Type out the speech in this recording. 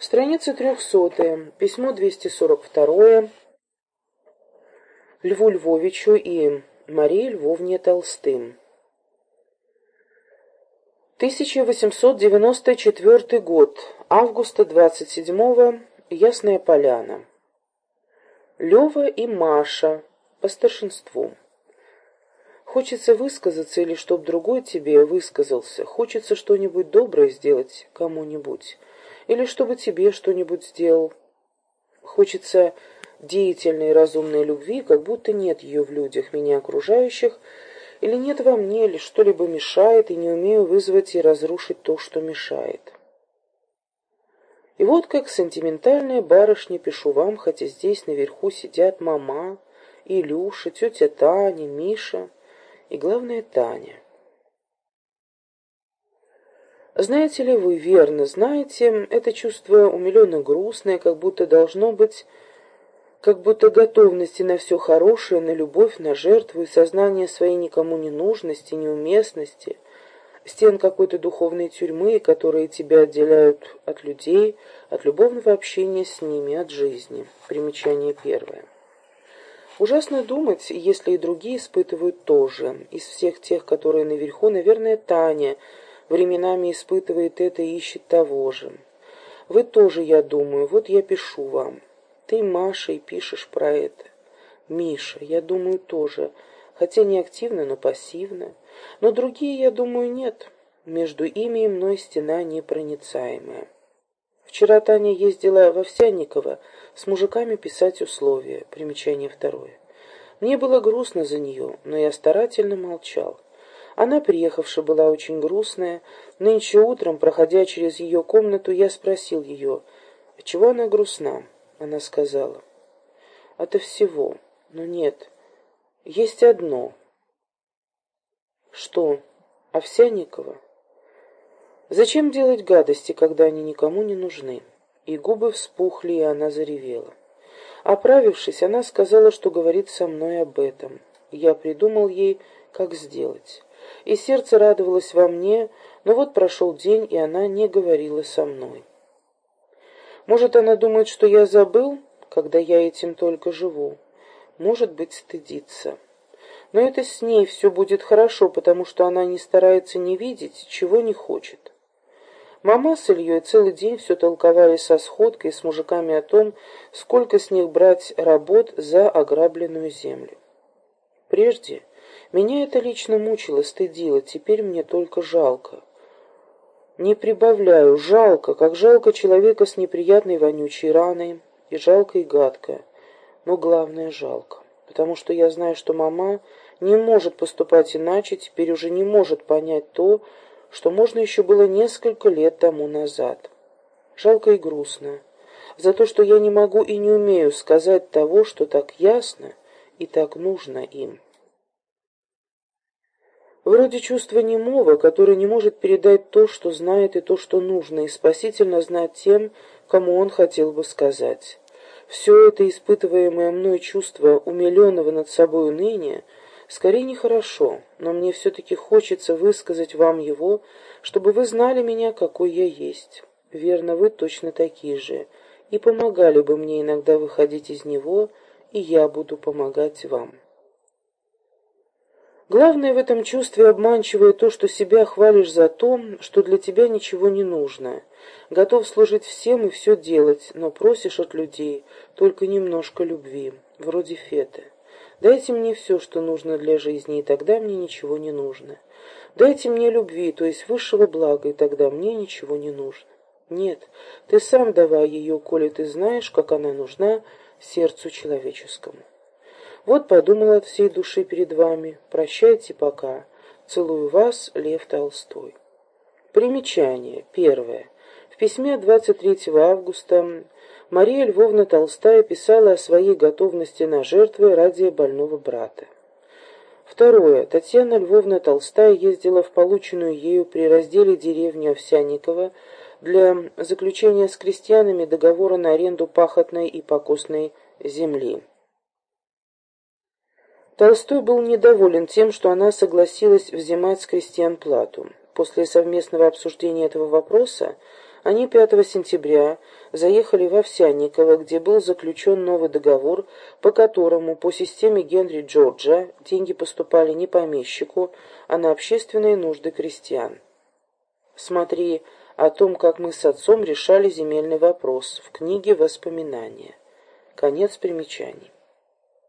Страница трехсотая. Письмо 242 Льву Львовичу и Марии Львовне Толстым. 1894 год. Августа 27-го. Ясная Поляна. Лева и Маша. По старшинству. Хочется высказаться или чтоб другой тебе высказался. Хочется что-нибудь доброе сделать кому-нибудь или чтобы тебе что-нибудь сделал. Хочется деятельной разумной любви, как будто нет ее в людях, меня окружающих, или нет во мне, или что-либо мешает, и не умею вызвать и разрушить то, что мешает. И вот как сентиментальная барышня пишу вам, хотя здесь наверху сидят мама, Илюша, тетя Таня, Миша и, главное, Таня. Знаете ли вы, верно знаете, это чувство умиленно грустное, как будто должно быть, как будто готовности на все хорошее, на любовь, на жертву и сознание своей никому не нужности, неуместности, стен какой-то духовной тюрьмы, которые тебя отделяют от людей, от любовного общения с ними, от жизни. Примечание первое. Ужасно думать, если и другие испытывают то же. Из всех тех, которые наверху, наверное, Таня – временами испытывает это и ищет того же. Вы тоже, я думаю, вот я пишу вам. Ты, Маша, и пишешь про это. Миша, я думаю, тоже, хотя не активно, но пассивно. Но другие, я думаю, нет. Между ими и мной стена непроницаемая. Вчера Таня ездила в Овсянниково с мужиками писать условия. Примечание второе. Мне было грустно за нее, но я старательно молчал. Она, приехавшая, была очень грустная. Нынче утром, проходя через ее комнату, я спросил ее, чего она грустна. Она сказала, это всего. Но нет, есть одно. Что, Овсянникова? Зачем делать гадости, когда они никому не нужны? И губы вспухли, и она заревела. Оправившись, она сказала, что говорит со мной об этом. Я придумал ей, как сделать и сердце радовалось во мне, но вот прошел день, и она не говорила со мной. Может, она думает, что я забыл, когда я этим только живу. Может быть, стыдится. Но это с ней все будет хорошо, потому что она не старается не видеть, чего не хочет. Мама с Ильей целый день все толковали со сходкой с мужиками о том, сколько с них брать работ за ограбленную землю. Прежде меня это лично мучило, стыдило, теперь мне только жалко. Не прибавляю, жалко, как жалко человека с неприятной вонючей раной, и жалко и гадко, но главное жалко, потому что я знаю, что мама не может поступать иначе, теперь уже не может понять то, что можно еще было несколько лет тому назад. Жалко и грустно, за то, что я не могу и не умею сказать того, что так ясно и так нужно им. Вроде чувства немого, который не может передать то, что знает и то, что нужно, и спасительно знать тем, кому он хотел бы сказать. Все это испытываемое мной чувство умиленного над собой уныния скорее нехорошо, но мне все-таки хочется высказать вам его, чтобы вы знали меня, какой я есть. Верно, вы точно такие же, и помогали бы мне иногда выходить из него, и я буду помогать вам. Главное в этом чувстве обманчивое то, что себя хвалишь за то, что для тебя ничего не нужно. Готов служить всем и все делать, но просишь от людей только немножко любви, вроде Феты. Дайте мне все, что нужно для жизни, и тогда мне ничего не нужно. Дайте мне любви, то есть высшего блага, и тогда мне ничего не нужно. Нет, ты сам давай ее, коли ты знаешь, как она нужна сердцу человеческому. Вот подумал от всей души перед вами. Прощайте пока. Целую вас, Лев Толстой. Примечание. Первое. В письме 23 августа Мария Львовна Толстая писала о своей готовности на жертвы ради больного брата. Второе. Татьяна Львовна Толстая ездила в полученную ею при разделе деревни Овсянникова для заключения с крестьянами договора на аренду пахотной и покосной земли. Толстой был недоволен тем, что она согласилась взимать с крестьян плату. После совместного обсуждения этого вопроса Они 5 сентября заехали в Овсянниково, где был заключен новый договор, по которому по системе Генри Джорджа деньги поступали не помещику, а на общественные нужды крестьян. Смотри о том, как мы с отцом решали земельный вопрос в книге «Воспоминания». Конец примечаний.